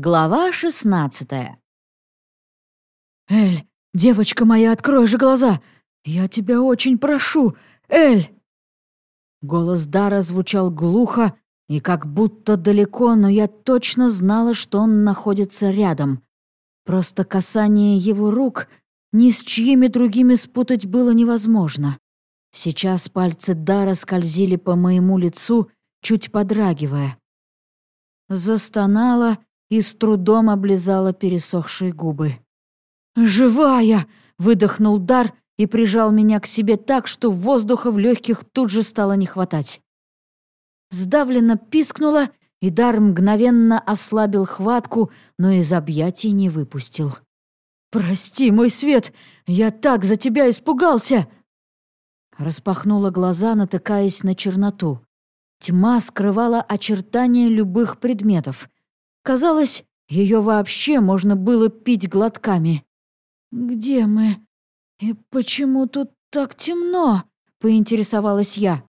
Глава шестнадцатая. «Эль, девочка моя, открой же глаза! Я тебя очень прошу, Эль!» Голос Дара звучал глухо и как будто далеко, но я точно знала, что он находится рядом. Просто касание его рук ни с чьими другими спутать было невозможно. Сейчас пальцы Дара скользили по моему лицу, чуть подрагивая. Застонала и с трудом облизала пересохшие губы. «Живая!» — выдохнул Дар и прижал меня к себе так, что воздуха в легких тут же стало не хватать. Сдавленно пискнула, и Дар мгновенно ослабил хватку, но из объятий не выпустил. «Прости, мой свет, я так за тебя испугался!» Распахнула глаза, натыкаясь на черноту. Тьма скрывала очертания любых предметов. Казалось, ее вообще можно было пить глотками. «Где мы? И почему тут так темно?» — поинтересовалась я.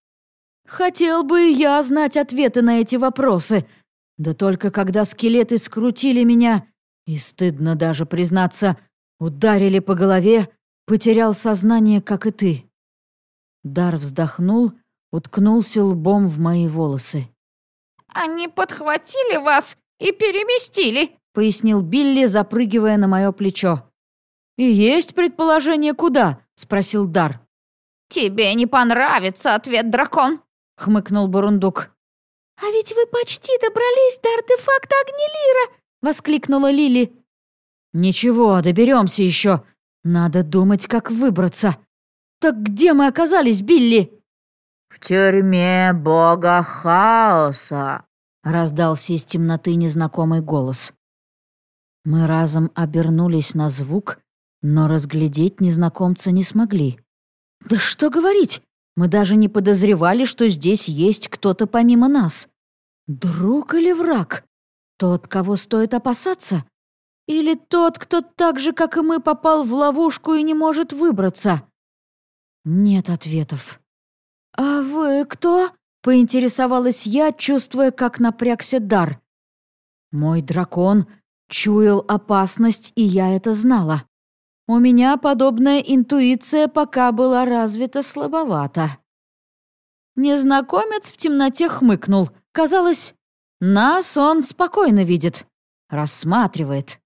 «Хотел бы я знать ответы на эти вопросы. Да только когда скелеты скрутили меня, и стыдно даже признаться, ударили по голове, потерял сознание, как и ты». Дар вздохнул, уткнулся лбом в мои волосы. «Они подхватили вас и переместили», — пояснил Билли, запрыгивая на мое плечо. «И есть предположение, куда?» — спросил Дар. «Тебе не понравится ответ, дракон», — хмыкнул Бурундук. «А ведь вы почти добрались до артефакта Огнелира!» — воскликнула Лили. «Ничего, доберемся еще. Надо думать, как выбраться. Так где мы оказались, Билли?» «В тюрьме бога хаоса», — раздался из темноты незнакомый голос. Мы разом обернулись на звук, но разглядеть незнакомца не смогли. «Да что говорить! Мы даже не подозревали, что здесь есть кто-то помимо нас. Друг или враг? Тот, кого стоит опасаться? Или тот, кто так же, как и мы, попал в ловушку и не может выбраться?» Нет ответов. «А вы кто?» — поинтересовалась я, чувствуя, как напрягся дар. Мой дракон чуял опасность, и я это знала. У меня подобная интуиция пока была развита слабовато. Незнакомец в темноте хмыкнул. Казалось, нас он спокойно видит, рассматривает.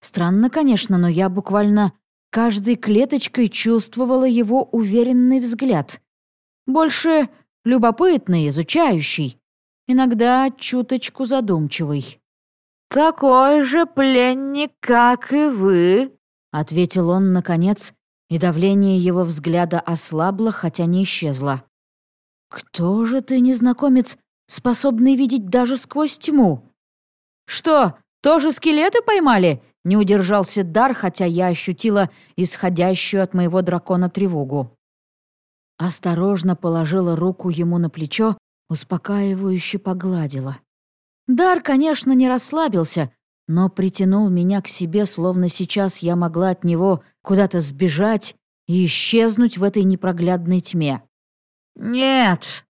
Странно, конечно, но я буквально каждой клеточкой чувствовала его уверенный взгляд. Больше любопытный, изучающий, иногда чуточку задумчивый. «Такой же пленник, как и вы», — ответил он, наконец, и давление его взгляда ослабло, хотя не исчезло. «Кто же ты, незнакомец, способный видеть даже сквозь тьму?» «Что, тоже скелеты поймали?» — не удержался дар, хотя я ощутила исходящую от моего дракона тревогу. Осторожно положила руку ему на плечо, успокаивающе погладила. Дар, конечно, не расслабился, но притянул меня к себе, словно сейчас я могла от него куда-то сбежать и исчезнуть в этой непроглядной тьме. «Нет»,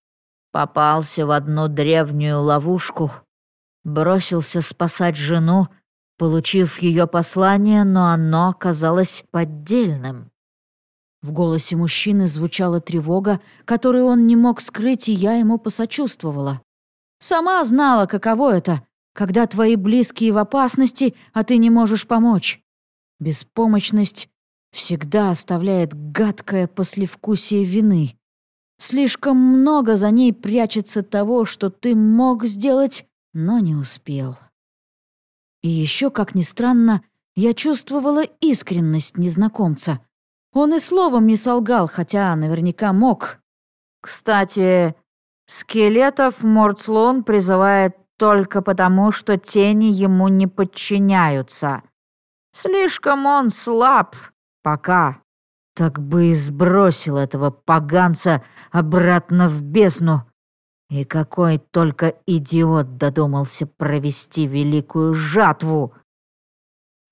попался в одну древнюю ловушку, бросился спасать жену, получив ее послание, но оно оказалось поддельным. В голосе мужчины звучала тревога, которую он не мог скрыть, и я ему посочувствовала. Сама знала, каково это, когда твои близкие в опасности, а ты не можешь помочь. Беспомощность всегда оставляет гадкое послевкусие вины. Слишком много за ней прячется того, что ты мог сделать, но не успел. И еще, как ни странно, я чувствовала искренность незнакомца — он и словом не солгал, хотя наверняка мог. Кстати, скелетов Мордслон призывает только потому, что тени ему не подчиняются. Слишком он слаб пока. Так бы и сбросил этого поганца обратно в бездну. И какой только идиот додумался провести великую жатву.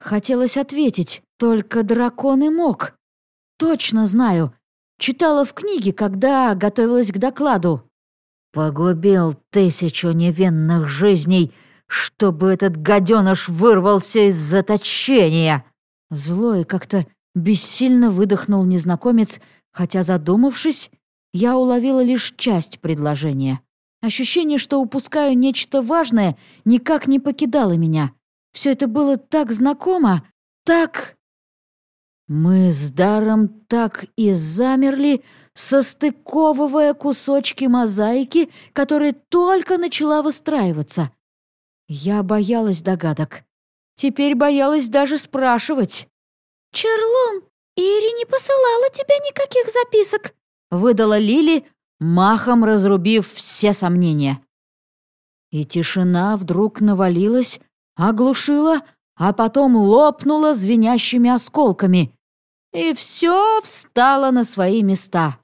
Хотелось ответить, только дракон и мог. Точно знаю. Читала в книге, когда готовилась к докладу. Погубил тысячу невинных жизней, чтобы этот гаденыш вырвался из заточения!» Злой как-то бессильно выдохнул незнакомец, хотя, задумавшись, я уловила лишь часть предложения. Ощущение, что упускаю нечто важное, никак не покидало меня. Все это было так знакомо, так... Мы с Даром так и замерли, состыковывая кусочки мозаики, которая только начала выстраиваться. Я боялась догадок. Теперь боялась даже спрашивать. «Чарлон, Ири не посылала тебе никаких записок», — выдала Лили, махом разрубив все сомнения. И тишина вдруг навалилась, оглушила, а потом лопнула звенящими осколками. И все встало на свои места.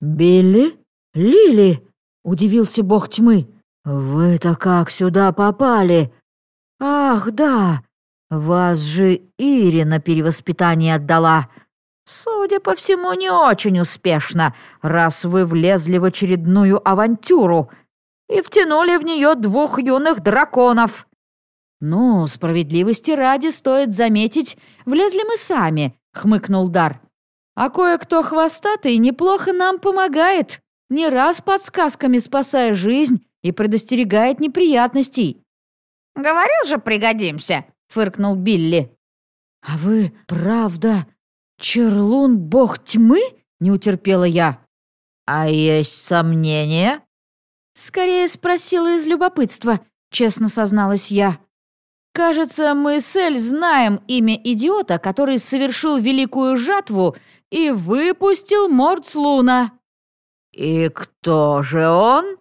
«Билли? Лили?» — удивился бог тьмы. «Вы-то как сюда попали? Ах, да, вас же Ири на перевоспитание отдала. Судя по всему, не очень успешно, раз вы влезли в очередную авантюру и втянули в нее двух юных драконов». «Ну, справедливости ради стоит заметить, влезли мы сами», — хмыкнул Дар. «А кое-кто хвостатый неплохо нам помогает, не раз подсказками спасая жизнь и предостерегает неприятностей». «Говорил же, пригодимся», — фыркнул Билли. «А вы, правда, Черлун бог тьмы?» — не утерпела я. «А есть сомнения?» Скорее спросила из любопытства, честно созналась я. Кажется, мы с Эль знаем имя идиота, который совершил великую жатву и выпустил Мордслуна. «И кто же он?»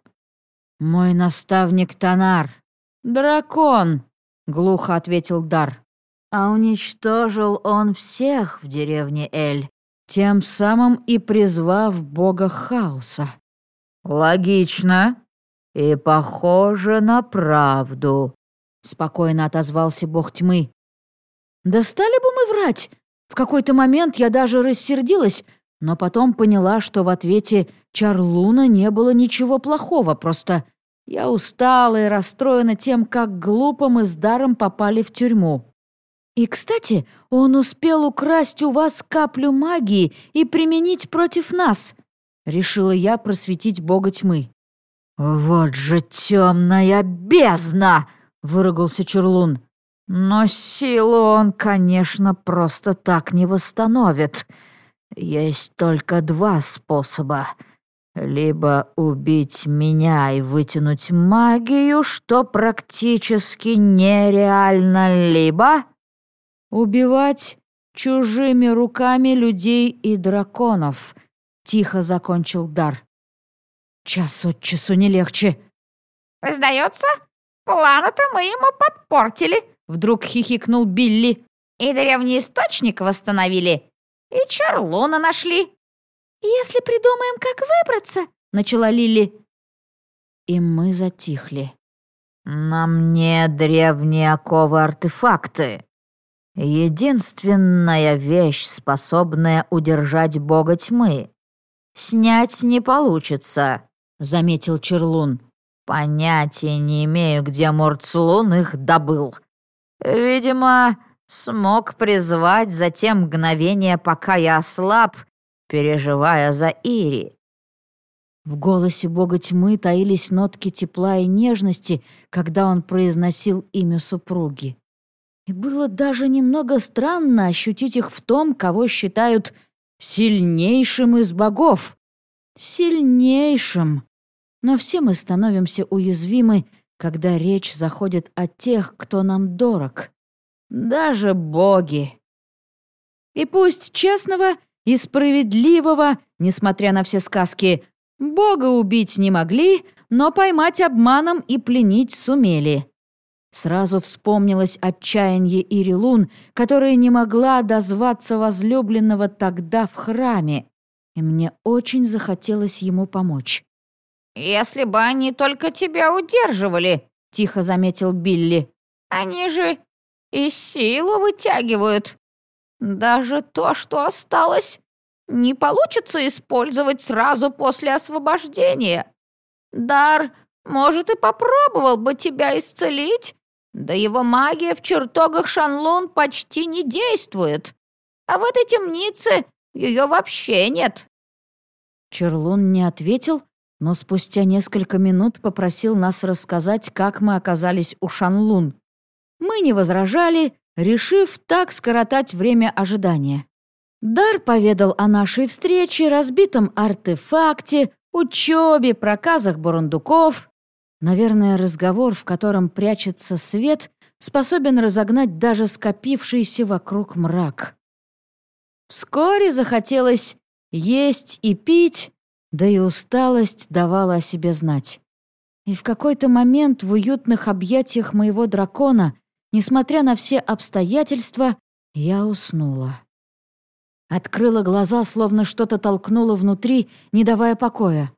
«Мой наставник Танар. Дракон», — глухо ответил Дар. «А уничтожил он всех в деревне Эль, тем самым и призвав бога хаоса». «Логично и похоже на правду», — спокойно отозвался бог тьмы. «Да стали бы мы врать? В какой-то момент я даже рассердилась, но потом поняла, что в ответе Чарлуна не было ничего плохого, просто я устала и расстроена тем, как глупо мы с Даром попали в тюрьму. И, кстати, он успел украсть у вас каплю магии и применить против нас», — решила я просветить бога тьмы. «Вот же темная бездна!» Выругался Чурлун. «Но силу он, конечно, просто так не восстановит. Есть только два способа. Либо убить меня и вытянуть магию, что практически нереально, либо...» «Убивать чужими руками людей и драконов», — тихо закончил Дар. «Час от часу не легче». «Сдается, Планы-то мы ему подпортили!» Вдруг хихикнул Билли. «И древний источник восстановили, и Чарлона нашли!» «Если придумаем, как выбраться!» Начала Лили. И мы затихли. «На мне древние оковы-артефакты. Единственная вещь, способная удержать бога тьмы. Снять не получится», — заметил Черлун. Понятия не имею, где Мурцлун их добыл. Видимо, смог призвать за те мгновения, пока я ослаб, переживая за Ири. В голосе бога тьмы таились нотки тепла и нежности, когда он произносил имя супруги. И было даже немного странно ощутить их в том, кого считают сильнейшим из богов. Сильнейшим. Но все мы становимся уязвимы, когда речь заходит о тех, кто нам дорог. Даже боги. И пусть честного и справедливого, несмотря на все сказки, бога убить не могли, но поймать обманом и пленить сумели. Сразу вспомнилось отчаяние Ирилун, которая не могла дозваться возлюбленного тогда в храме, и мне очень захотелось ему помочь. «Если бы они только тебя удерживали», — тихо заметил Билли. «Они же и силу вытягивают. Даже то, что осталось, не получится использовать сразу после освобождения. Дар Может, и попробовал бы тебя исцелить, да его магия в чертогах Шанлун почти не действует. А в этой темнице ее вообще нет». Черлун не ответил, но спустя несколько минут попросил нас рассказать, как мы оказались у Шанлун. Мы не возражали, решив так скоротать время ожидания. Дар поведал о нашей встрече, разбитом артефакте, учебе, проказах бурундуков. Наверное, разговор, в котором прячется свет, способен разогнать даже скопившийся вокруг мрак. Вскоре захотелось есть и пить, да и усталость давала о себе знать. И в какой-то момент в уютных объятиях моего дракона, несмотря на все обстоятельства, я уснула. Открыла глаза, словно что-то толкнуло внутри, не давая покоя.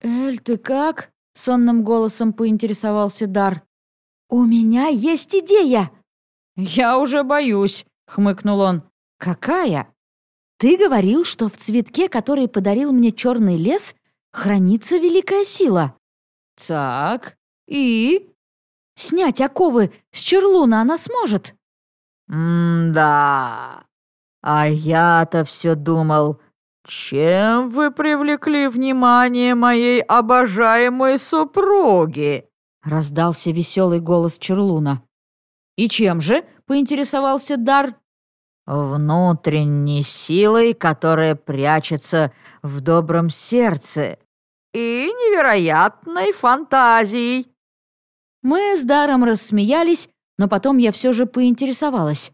«Эль, ты как?» — сонным голосом поинтересовался Дар. «У меня есть идея!» «Я уже боюсь», — хмыкнул он. «Какая?» Ты говорил, что в цветке, который подарил мне черный лес, хранится великая сила. Так, и? Снять оковы с черлуна она сможет? «М-да. А я-то все думал, чем вы привлекли внимание моей обожаемой супруги?» Раздался веселый голос Черлуна. «И чем же?» — поинтересовался Дар внутренней силой, которая прячется в добром сердце, и невероятной фантазией». Мы с Даром рассмеялись, но потом я все же поинтересовалась.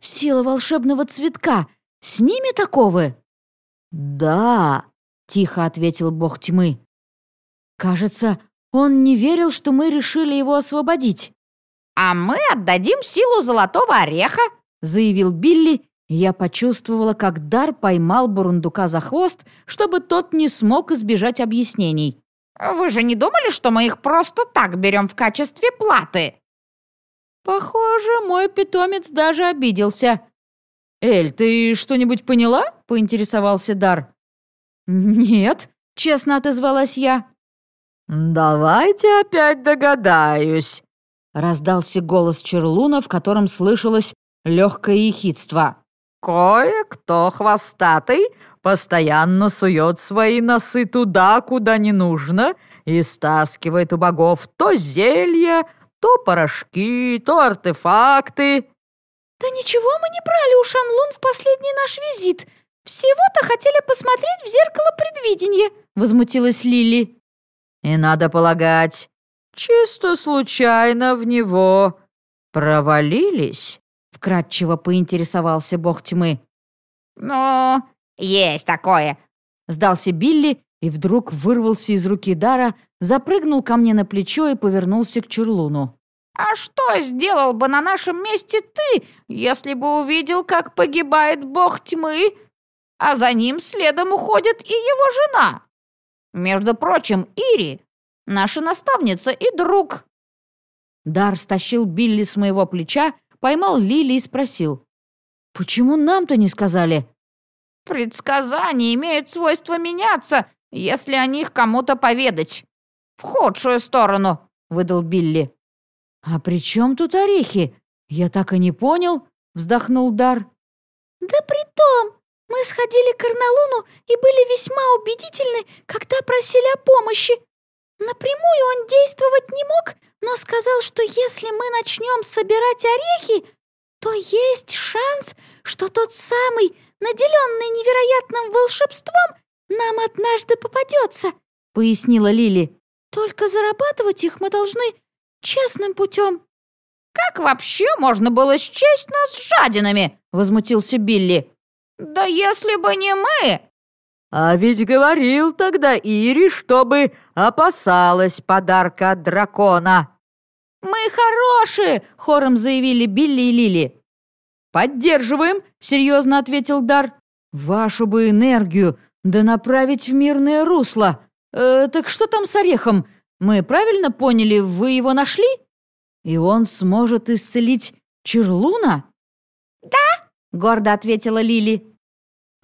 «Сила волшебного цветка сними таковы?» «Да», — тихо ответил бог тьмы. «Кажется, он не верил, что мы решили его освободить». «А мы отдадим силу золотого ореха», заявил Билли, и я почувствовала, как Дар поймал Бурундука за хвост, чтобы тот не смог избежать объяснений. «Вы же не думали, что мы их просто так берем в качестве платы?» Похоже, мой питомец даже обиделся. «Эль, ты что-нибудь поняла?» — поинтересовался Дар. «Нет», — честно отозвалась я. «Давайте опять догадаюсь», — раздался голос Черлуна, в котором слышалось легкое ехидство. «Кое-кто хвостатый постоянно сует свои носы туда, куда не нужно, и стаскивает у богов то зелья, то порошки, то артефакты». «Да ничего мы не брали у Шанлун в последний наш визит. Всего-то хотели посмотреть в зеркало предвидения», — возмутилась Лили. «И надо полагать, чисто случайно в него провалились?» Вкратчиво поинтересовался бог тьмы. «Ну, есть такое», — сдался Билли и вдруг вырвался из руки Дара, запрыгнул ко мне на плечо и повернулся к Черлуну. «А что сделал бы на нашем месте ты, если бы увидел, как погибает бог тьмы, а за ним следом уходит и его жена? Между прочим, Ири, наша наставница и друг». Дар стащил Билли с моего плеча поймал Лили и спросил. «Почему нам-то не сказали?» «Предсказания имеют свойство меняться, если о них кому-то поведать. В худшую сторону», — выдал Билли. «А при чем тут орехи? Я так и не понял», — вздохнул Дар. «Да при том, мы сходили к Арналуну и были весьма убедительны, когда просили о помощи. Напрямую он действовать не мог, но сказал, что если мы начнем собирать орехи, то есть шанс, что тот самый, наделенный невероятным волшебством, нам однажды попадется, пояснила Лили. Только зарабатывать их мы должны честным путем. Как вообще можно было счесть нас жадинами? возмутился Билли. Да если бы не мы, а ведь говорил тогда Ири, чтобы опасалась подарка от дракона. «Мы хорошие!» — хором заявили Билли и Лили. «Поддерживаем!» — серьезно ответил Дар. «Вашу бы энергию, да направить в мирное русло. Э, так что там с орехом? Мы правильно поняли, вы его нашли? И он сможет исцелить Черлуна?» «Да!» — гордо ответила Лили.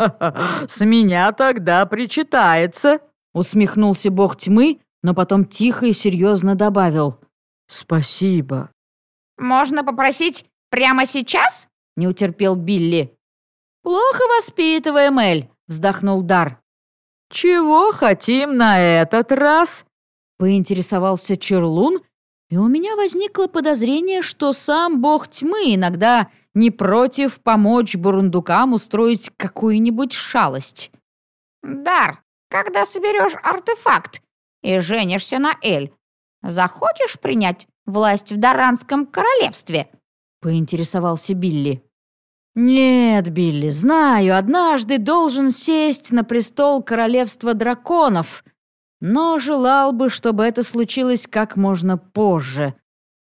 с меня тогда причитается», — усмехнулся бог тьмы, но потом тихо и серьезно добавил «Спасибо». «Можно попросить прямо сейчас?» — не утерпел Билли. «Плохо воспитываем, Эль», — вздохнул Дар. «Чего хотим на этот раз?» — поинтересовался Черлун, и у меня возникло подозрение, что сам бог тьмы иногда не против помочь бурундукам устроить какую-нибудь шалость. «Дар, когда соберешь артефакт и женишься на Эль, захочешь принять власть в Даранском королевстве?» — поинтересовался Билли. «Нет, Билли, знаю, однажды должен сесть на престол королевства драконов, но желал бы, чтобы это случилось как можно позже.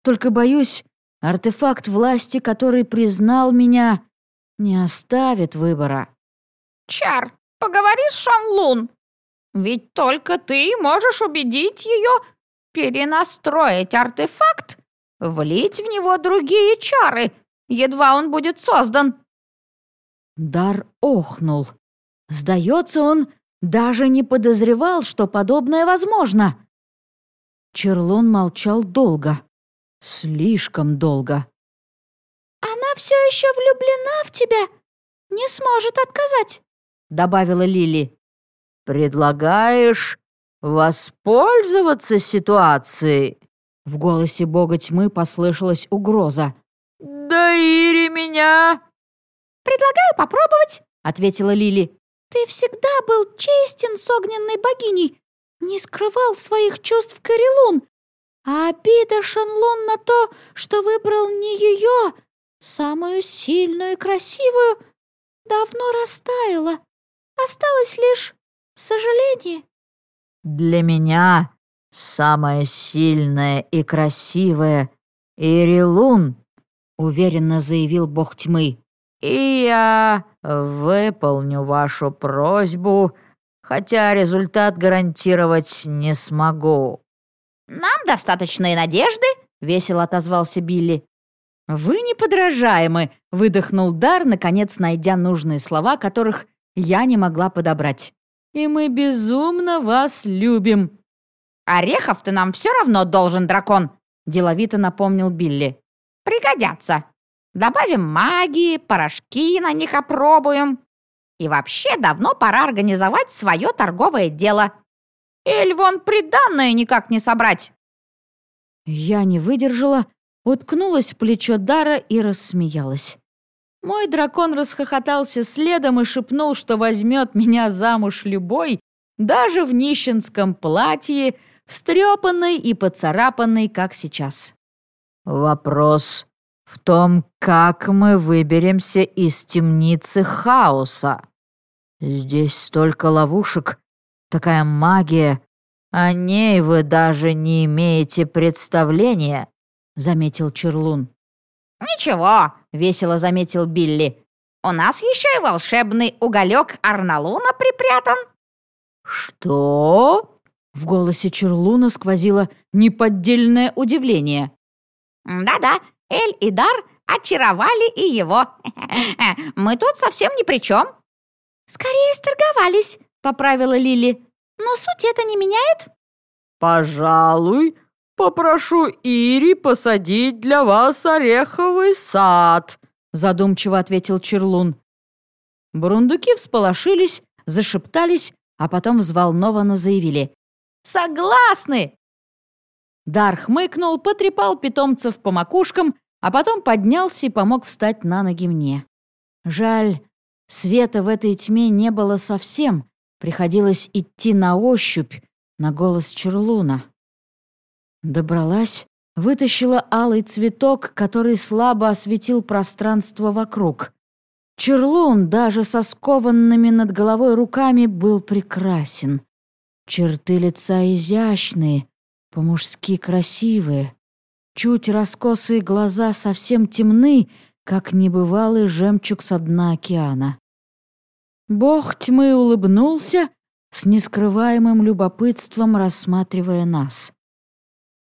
Только боюсь, артефакт власти, который признал меня, не оставит выбора». «Чар, поговори с Шанлун, ведь только ты можешь убедить ее перенастроить артефакт, влить в него другие чары, едва он будет создан». Дар охнул. Сдается, он даже не подозревал, что подобное возможно. Черлон молчал долго. Слишком долго. «Она все еще влюблена в тебя. Не сможет отказать», — добавила Лили. «Предлагаешь воспользоваться ситуацией?» В голосе бога тьмы послышалась угроза. «Да Ири меня!» «Предлагаю попробовать», — ответила Лили. «Ты всегда был честен с огненной богиней, не скрывал своих чувств Карелун, а обида Шанлун на то, что выбрал не ее, самую сильную и красивую, давно растаяла. Осталось лишь сожаление». «Для меня самая сильная и красивая Ирилун», — уверенно заявил бог тьмы. «И я выполню вашу просьбу, хотя результат гарантировать не смогу». «Нам достаточно и надежды», — весело отозвался Билли. «Вы неподражаемы», — выдохнул Дар, наконец найдя нужные слова, которых я не могла подобрать. «И мы безумно вас любим». «Орехов ты нам все равно должен, дракон», — деловито напомнил Билли. «Пригодятся. Добавим магии, порошки на них опробуем. И вообще давно пора организовать свое торговое дело. Эль вон приданное никак не собрать». Я не выдержала, уткнулась в плечо Дара и рассмеялась. Мой дракон расхохотался следом и шепнул, что возьмет меня замуж любой, даже в нищенском платье, встрепанной и поцарапанной, как сейчас. «Вопрос в том, как мы выберемся из темницы хаоса. Здесь столько ловушек, такая магия. О ней вы даже не имеете представления», — заметил Черлун. «Ничего», — весело заметил Билли. «У нас еще и волшебный уголек Арналуна припрятан». «Что?» В голосе Черлуна сквозило неподдельное удивление. «Да-да, Эль и Дар очаровали и его. Мы тут совсем ни при чем». «Скорее сторговались», — поправила Лили. «Но суть это не меняет?» «Пожалуй, попрошу Ири посадить для вас ореховый сад», задумчиво ответил Черлун. Бурундуки всполошились, зашептались, а потом взволнованно заявили. «Согласны!» Дар хмыкнул, потрепал питомцев по макушкам, а потом поднялся и помог встать на ноги мне. Жаль, света в этой тьме не было совсем, приходилось идти на ощупь, на голос Черлуна. Добралась, вытащила алый цветок, который слабо осветил пространство вокруг. Черлун даже со скованными над головой руками был прекрасен. Черты лица изящные, по-мужски красивые. Чуть раскосые глаза совсем темны, как небывалый жемчуг со дна океана. Бог тьмы улыбнулся, с нескрываемым любопытством рассматривая нас.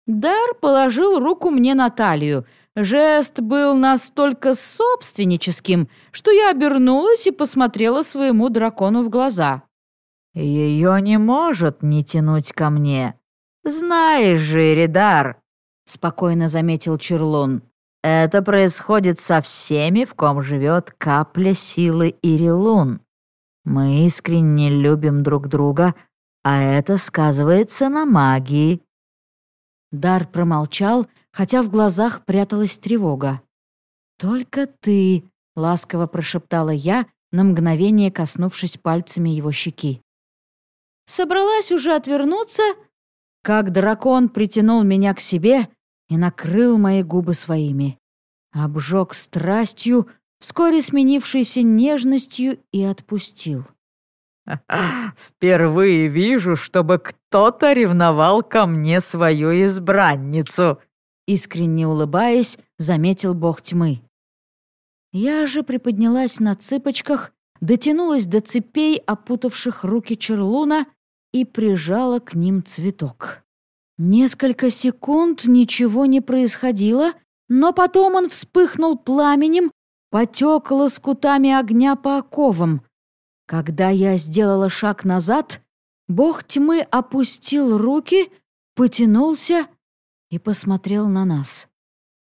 Дар положил руку мне на талию. Жест был настолько собственническим, что я обернулась и посмотрела своему дракону в глаза. «Ее не может не тянуть ко мне. «Знаешь же, Ридар», — спокойно заметил Черлун, «это происходит со всеми, в ком живет капля силы Ирилун. Мы искренне любим друг друга, а это сказывается на магии». Дар промолчал, хотя в глазах пряталась тревога. «Только ты», — ласково прошептала я, на мгновение коснувшись пальцами его щеки. Собралась уже отвернуться, как дракон притянул меня к себе и накрыл мои губы своими. Обжег страстью, вскоре сменившейся нежностью, и отпустил. «Впервые вижу, чтобы кто-то ревновал ко мне свою избранницу», искренне улыбаясь, заметил бог тьмы. Я же приподнялась на цыпочках, дотянулась до цепей, опутавших руки Черлуна, и прижала к ним цветок. Несколько секунд ничего не происходило, но потом он вспыхнул пламенем, потек лоскутами огня по оковам. Когда я сделала шаг назад, бог тьмы опустил руки, потянулся и посмотрел на нас.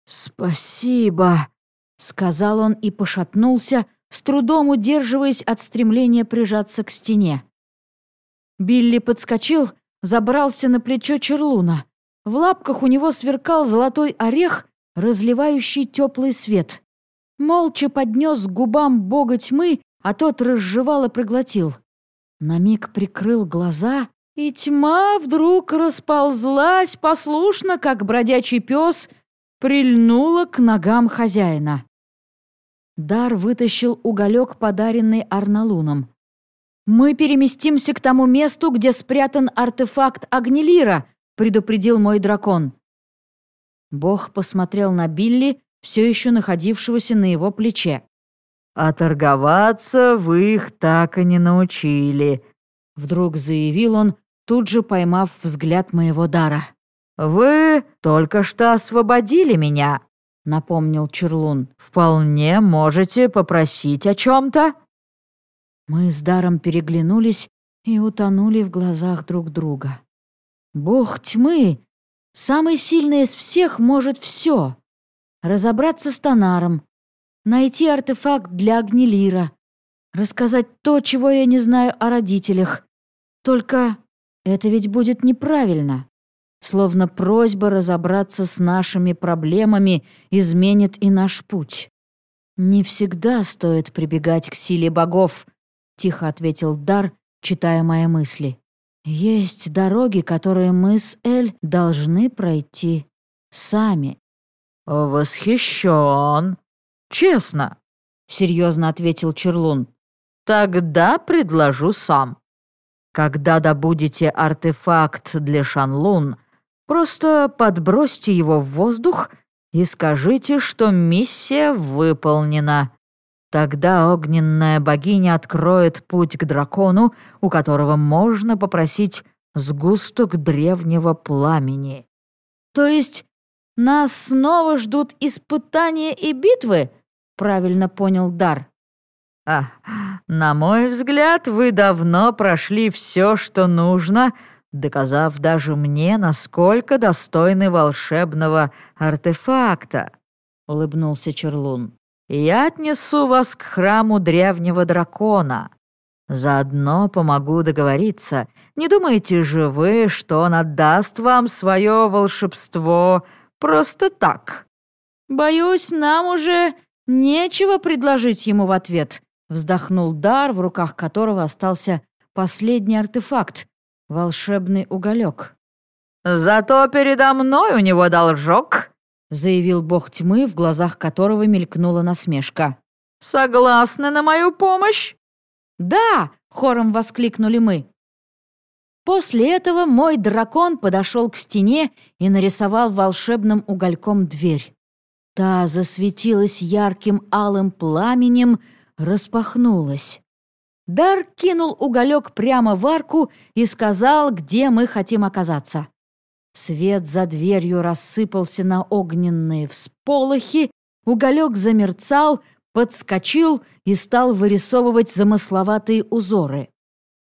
«Спасибо», — сказал он и пошатнулся, с трудом удерживаясь от стремления прижаться к стене. Билли подскочил, забрался на плечо Черлуна. В лапках у него сверкал золотой орех, разливающий теплый свет. Молча поднес к губам бога тьмы, а тот разжевал и проглотил. На миг прикрыл глаза, и тьма вдруг расползлась послушно, как бродячий пес, прильнула к ногам хозяина. Дар вытащил уголек, подаренный Арналуном. «Мы переместимся к тому месту, где спрятан артефакт Агнелира», — предупредил мой дракон. Бог посмотрел на Билли, все еще находившегося на его плече. «А торговаться вы их так и не научили», — вдруг заявил он, тут же поймав взгляд моего дара. «Вы только что освободили меня», — напомнил Черлун. «Вполне можете попросить о чем-то?» Мы с Даром переглянулись и утонули в глазах друг друга. Бог тьмы, самый сильный из всех, может все. Разобраться с Тонаром, найти артефакт для Агнелира, рассказать то, чего я не знаю о родителях. Только это ведь будет неправильно. Словно просьба разобраться с нашими проблемами изменит и наш путь. Не всегда стоит прибегать к силе богов, тихо ответил Дар, читая мои мысли. Есть дороги, которые мы с Эль должны пройти сами. Восхищен. Честно, серьезно ответил Черлун. Тогда предложу сам. Когда добудете артефакт для Шанлун, просто подбросьте его в воздух и скажите, что миссия выполнена. Тогда огненная богиня откроет путь к дракону, у которого можно попросить сгусток древнего пламени. То есть нас снова ждут испытания и битвы? Правильно понял Дар. А, на мой взгляд, вы давно прошли все, что нужно, доказав даже мне, насколько достойны волшебного артефакта, улыбнулся Черлун. Я отнесу вас к храму древнего дракона. Заодно помогу договориться. Не думаете же вы, что он отдаст вам свое волшебство просто так?» «Боюсь, нам уже нечего предложить ему в ответ», вздохнул Дар, в руках которого остался последний артефакт — волшебный уголек. «Зато передо мной у него должок», заявил бог тьмы, в глазах которого мелькнула насмешка. «Согласны на мою помощь?» «Да!» — хором воскликнули мы. После этого мой дракон подошел к стене и нарисовал волшебным угольком дверь. Та засветилась ярким алым пламенем, распахнулась. Дар кинул уголек прямо в арку и сказал, где мы хотим оказаться. Свет за дверью рассыпался на огненные всполохи, уголек замерцал, подскочил и стал вырисовывать замысловатые узоры.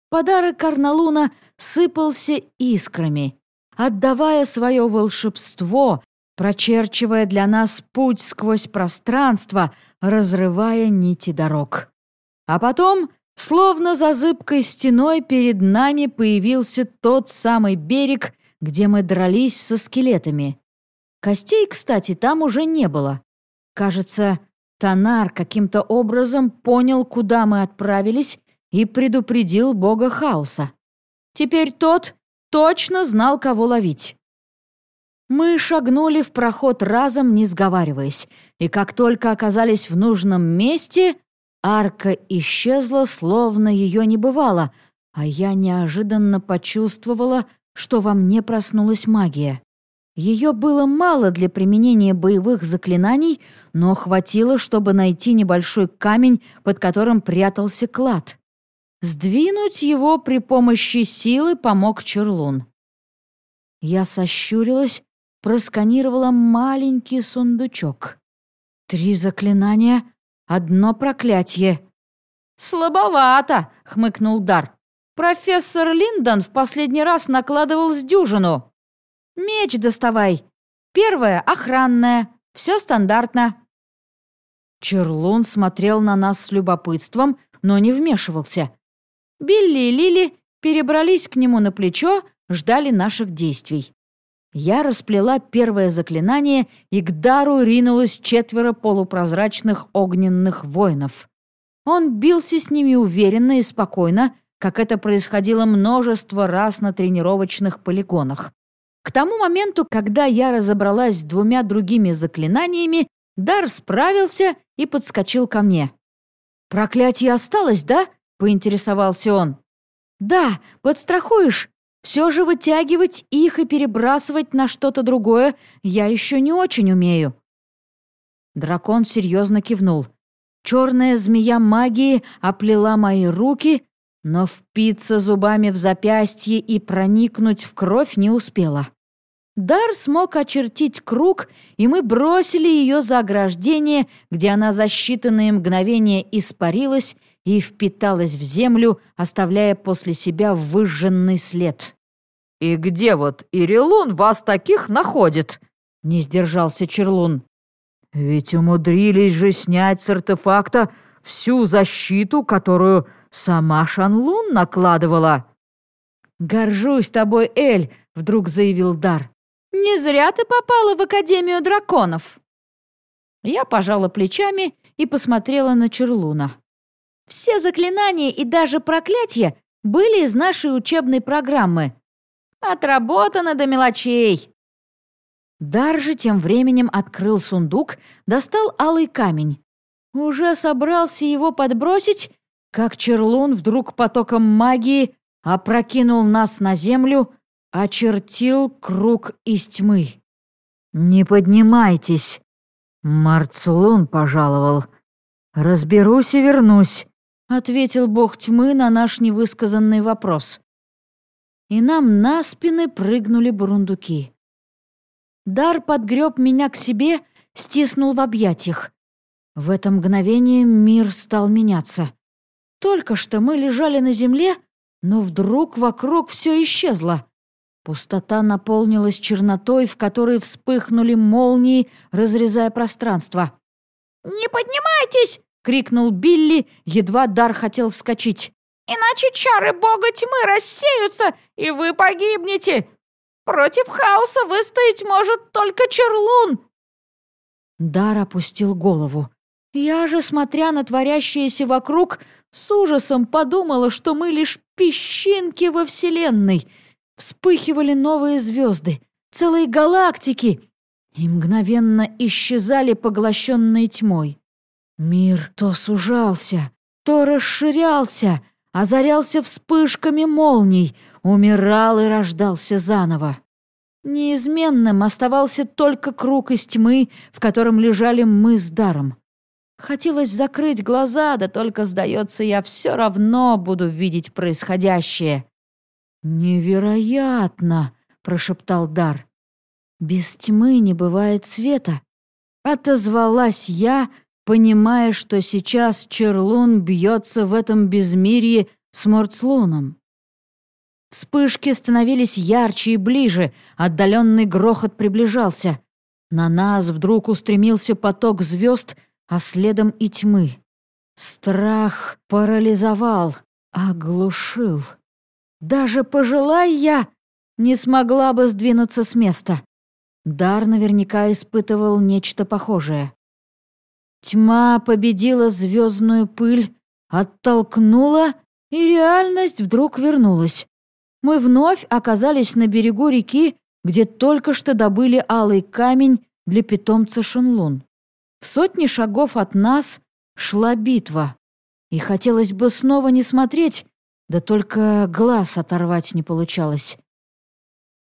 Подарок Карналуна сыпался искрами. отдавая свое волшебство, прочерчивая для нас путь сквозь пространство, разрывая нити дорог. А потом, словно за зыбкой стеной, перед нами появился тот самый берег, где мы дрались со скелетами. Костей, кстати, там уже не было. Кажется, Танар каким-то образом понял, куда мы отправились, и предупредил бога хаоса. Теперь тот точно знал, кого ловить. Мы шагнули в проход разом, не сговариваясь, и как только оказались в нужном месте, арка исчезла, словно ее не бывало, а я неожиданно почувствовала, что во мне проснулась магия. Ее было мало для применения боевых заклинаний, но хватило, чтобы найти небольшой камень, под которым прятался клад. Сдвинуть его при помощи силы помог Черлун. Я сощурилась, просканировала маленький сундучок. Три заклинания, одно проклятие. «Слабовато!» — хмыкнул Дар. «Профессор Линдон в последний раз накладывал с дюжину». «Меч доставай. Первое — охранное. Все стандартно». Черлун смотрел на нас с любопытством, но не вмешивался. Билли и Лили перебрались к нему на плечо, ждали наших действий. Я расплела первое заклинание, и к дару ринулось четверо полупрозрачных огненных воинов. Он бился с ними уверенно и спокойно, как это происходило множество раз на тренировочных полигонах. К тому моменту, когда я разобралась с двумя другими заклинаниями, дар справился и подскочил ко мне. «Проклятие осталось, да?» — поинтересовался он. «Да, подстрахуешь. Все же вытягивать их и перебрасывать на что-то другое я еще не очень умею». Дракон серьезно кивнул. Черная змея магии оплела мои руки, но впиться зубами в запястье и проникнуть в кровь не успела. Дар смог очертить круг, и мы бросили ее за ограждение, где она за считанные мгновения испарилась и впиталась в землю, оставляя после себя выжженный след. «И где вот Ирилун вас таких находит?» — не сдержался Черлун. «Ведь умудрились же снять с артефакта всю защиту, которую сама Шанлун накладывала». «Горжусь тобой, Эль», — вдруг заявил Дар. Не зря ты попала в Академию драконов!» Я пожала плечами и посмотрела на Черлуна. Все заклинания и даже проклятия были из нашей учебной программы. Отработано до мелочей. Дар же тем временем открыл сундук, достал алый камень. Уже собрался его подбросить, как Черлун вдруг потоком магии опрокинул нас на землю очертил круг из тьмы. «Не поднимайтесь!» Марцлун пожаловал. «Разберусь и вернусь», — ответил бог тьмы на наш невысказанный вопрос. И нам на спины прыгнули бурундуки. Дар подгреб меня к себе, стиснул в объятиях. В это мгновение мир стал меняться. Только что мы лежали на земле, но вдруг вокруг все исчезло. Пустота наполнилась чернотой, в которой вспыхнули молнии, разрезая пространство. «Не поднимайтесь!» — крикнул Билли, едва Дар хотел вскочить. «Иначе чары бога тьмы рассеются, и вы погибнете! Против хаоса выстоять может только Черлун!» Дар опустил голову. Я же, смотря на творящееся вокруг, с ужасом подумала, что мы лишь песчинки во Вселенной — Вспыхивали новые звезды, целые галактики, и мгновенно исчезали поглощенные тьмой. Мир то сужался, то расширялся, озарялся вспышками молний, умирал и рождался заново. Неизменным оставался только круг из тьмы, в котором лежали мы с даром. Хотелось закрыть глаза, да только, сдается, я все равно буду видеть происходящее. «Невероятно!» — прошептал Дар. «Без тьмы не бывает света!» Отозвалась я, понимая, что сейчас Черлун бьется в этом безмирье с Морцлуном. Вспышки становились ярче и ближе, отдаленный грохот приближался. На нас вдруг устремился поток звезд, а следом и тьмы. Страх парализовал, оглушил. Даже пожелай я, не смогла бы сдвинуться с места. Дар наверняка испытывал нечто похожее. Тьма победила звездную пыль, оттолкнула, и реальность вдруг вернулась. Мы вновь оказались на берегу реки, где только что добыли алый камень для питомца Шенлун. В сотни шагов от нас шла битва, и хотелось бы снова не смотреть, да только глаз оторвать не получалось.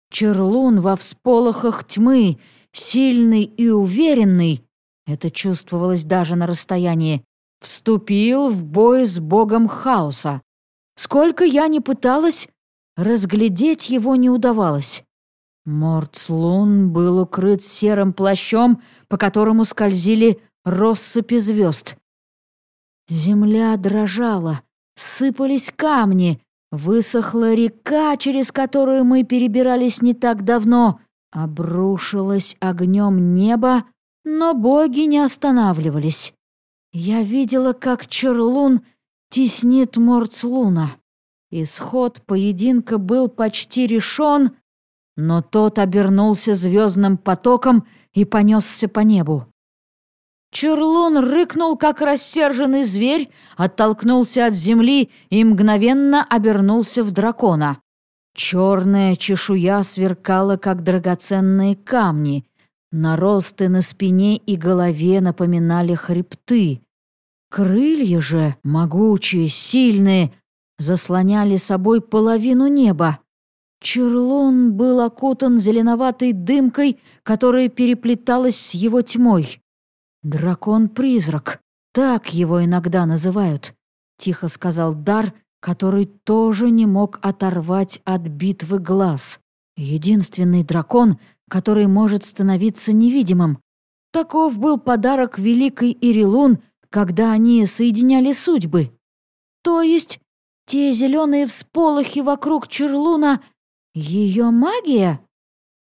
Черлун во всполохах тьмы, сильный и уверенный, это чувствовалось даже на расстоянии, вступил в бой с богом хаоса. Сколько я ни пыталась, разглядеть его не удавалось. Морцлун был укрыт серым плащом, по которому скользили россыпи звезд. Земля дрожала, сыпались камни, высохла река, через которую мы перебирались не так давно, обрушилось огнем небо, но боги не останавливались. Я видела, как Черлун теснит Морцлуна. Исход поединка был почти решен, но тот обернулся звездным потоком и понесся по небу. Черлун рыкнул, как рассерженный зверь, оттолкнулся от земли и мгновенно обернулся в дракона. Черная чешуя сверкала, как драгоценные камни. Наросты на спине и голове напоминали хребты. Крылья же, могучие, сильные, заслоняли собой половину неба. Черлун был окутан зеленоватой дымкой, которая переплеталась с его тьмой. «Дракон-призрак, так его иногда называют», — тихо сказал Дар, который тоже не мог оторвать от битвы глаз. Единственный дракон, который может становиться невидимым. Таков был подарок великой Ирилун, когда они соединяли судьбы. То есть те зеленые всполохи вокруг Черлуна — ее магия?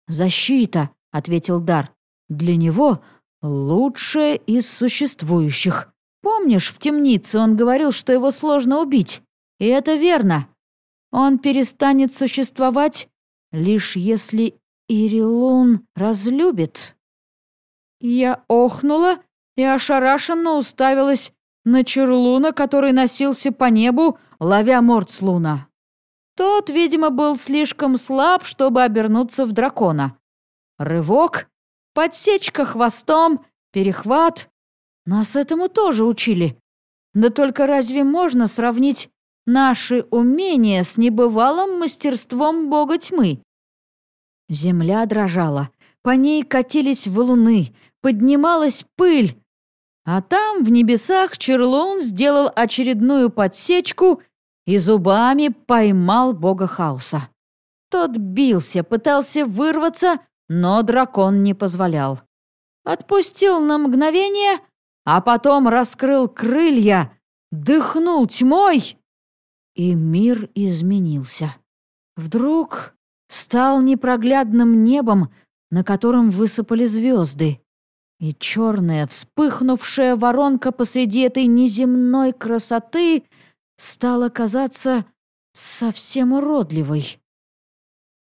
«Защита», — ответил Дар. «Для него Лучшее из существующих. Помнишь, в темнице он говорил, что его сложно убить? И это верно. Он перестанет существовать, лишь если Ирилун разлюбит. Я охнула и ошарашенно уставилась на Черлуна, который носился по небу, ловя Морцлуна. Тот, видимо, был слишком слаб, чтобы обернуться в дракона. Рывок, Подсечка хвостом, перехват. Нас этому тоже учили. Да только разве можно сравнить наши умения с небывалым мастерством бога тьмы? Земля дрожала, по ней катились валуны, поднималась пыль. А там, в небесах, Черлоун сделал очередную подсечку и зубами поймал бога хаоса. Тот бился, пытался вырваться, но дракон не позволял. Отпустил на мгновение, а потом раскрыл крылья, дыхнул тьмой, и мир изменился. Вдруг стал непроглядным небом, на котором высыпали звезды, и черная вспыхнувшая воронка посреди этой неземной красоты стала казаться совсем уродливой.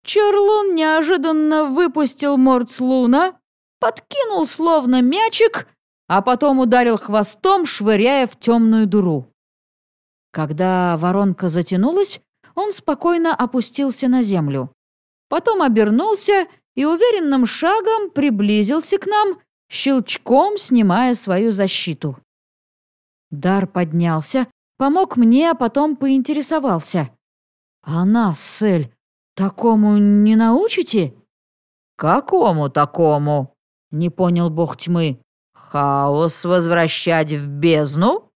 Черлун неожиданно выпустил Морцлуна, подкинул словно мячик, а потом ударил хвостом, швыряя в темную дуру. Когда воронка затянулась, он спокойно опустился на землю. Потом обернулся и уверенным шагом приблизился к нам, щелчком снимая свою защиту. Дар поднялся, помог мне, а потом поинтересовался. «А нас, Сель, «Такому не научите?» «Какому такому?» — не понял бог тьмы. «Хаос возвращать в бездну?»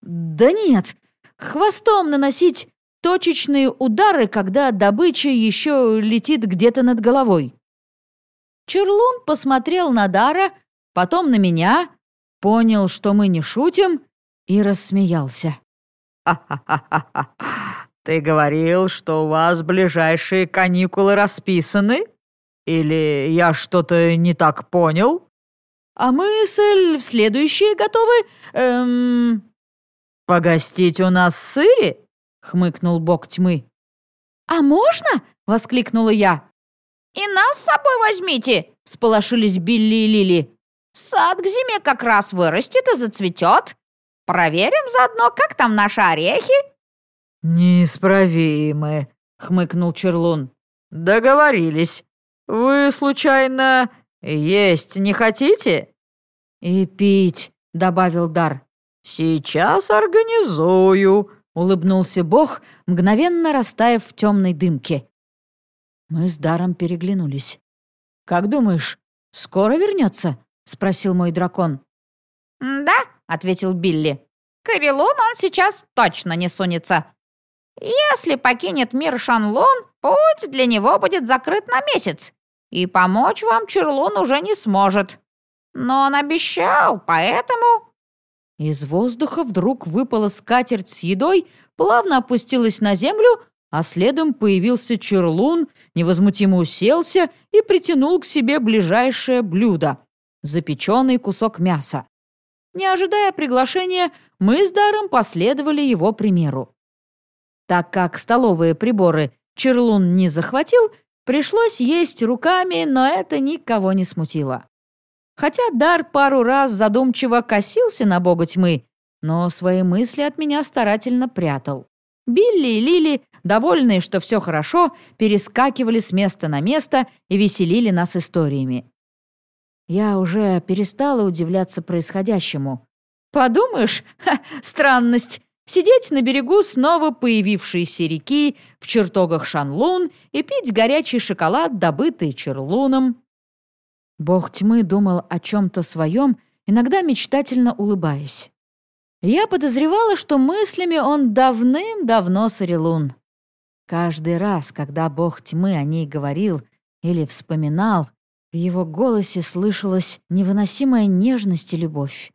«Да нет, хвостом наносить точечные удары, когда добыча еще летит где-то над головой». Черлун посмотрел на Дара, потом на меня, понял, что мы не шутим, и рассмеялся. «Ха-ха-ха-ха! «Ты говорил, что у вас ближайшие каникулы расписаны? Или я что-то не так понял?» «А мы, Сэль, в следующие готовы, эм...» «Погостить у нас сыре?» — хмыкнул бог тьмы. «А можно?» — воскликнула я. «И нас с собой возьмите!» — сполошились Билли и Лили. «Сад к зиме как раз вырастет и зацветет. Проверим заодно, как там наши орехи». «Неисправимы», — хмыкнул Черлун. «Договорились. Вы, случайно, есть не хотите?» «И пить», — добавил Дар. «Сейчас организую», — улыбнулся бог, мгновенно растаяв в темной дымке. Мы с Даром переглянулись. «Как думаешь, скоро вернется? спросил мой дракон. «Да», — ответил Билли. «Карелун он сейчас точно не сунется. Если покинет мир Шанлун, путь для него будет закрыт на месяц, и помочь вам Черлун уже не сможет. Но он обещал, поэтому...» Из воздуха вдруг выпала скатерть с едой, плавно опустилась на землю, а следом появился Черлун, невозмутимо уселся и притянул к себе ближайшее блюдо — запеченный кусок мяса. Не ожидая приглашения, мы с Даром последовали его примеру. Так как столовые приборы Черлун не захватил, пришлось есть руками, но это никого не смутило. Хотя Дар пару раз задумчиво косился на бога тьмы, но свои мысли от меня старательно прятал. Билли и Лили, довольные, что все хорошо, перескакивали с места на место и веселили нас историями. Я уже перестала удивляться происходящему. Подумаешь, ха, странность. Сидеть на берегу снова появившейся реки в чертогах Шанлун и пить горячий шоколад, добытый Черлуном. Бог тьмы думал о чем-то своем, иногда мечтательно улыбаясь. Я подозревала, что мыслями он давным-давно Сарелун. Каждый раз, когда бог тьмы о ней говорил или вспоминал, в его голосе слышалась невыносимая нежность и любовь.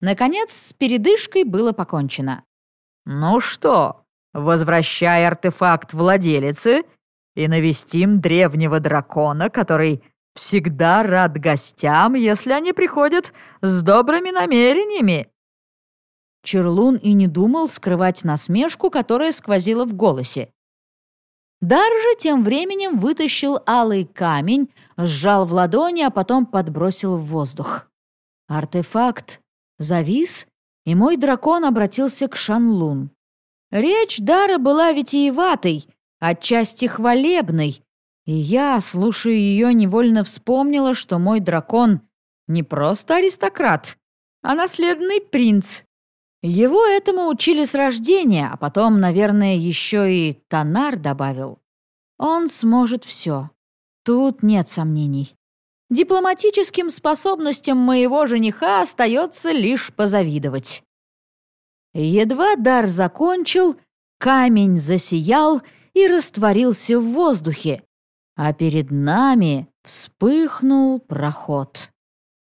Наконец, с передышкой было покончено. «Ну что, возвращай артефакт владелицы и навестим древнего дракона, который всегда рад гостям, если они приходят с добрыми намерениями». Черлун и не думал скрывать насмешку, которая сквозила в голосе. Дар же тем временем вытащил алый камень, сжал в ладони, а потом подбросил в воздух. Артефакт завис, и мой дракон обратился к Шанлун. Речь Дара была витиеватой, отчасти хвалебной, и я, слушая ее, невольно вспомнила, что мой дракон не просто аристократ, а наследный принц. Его этому учили с рождения, а потом, наверное, еще и Тонар добавил. Он сможет все. Тут нет сомнений. Дипломатическим способностям моего жениха остается лишь позавидовать. Едва дар закончил, камень засиял и растворился в воздухе, а перед нами вспыхнул проход.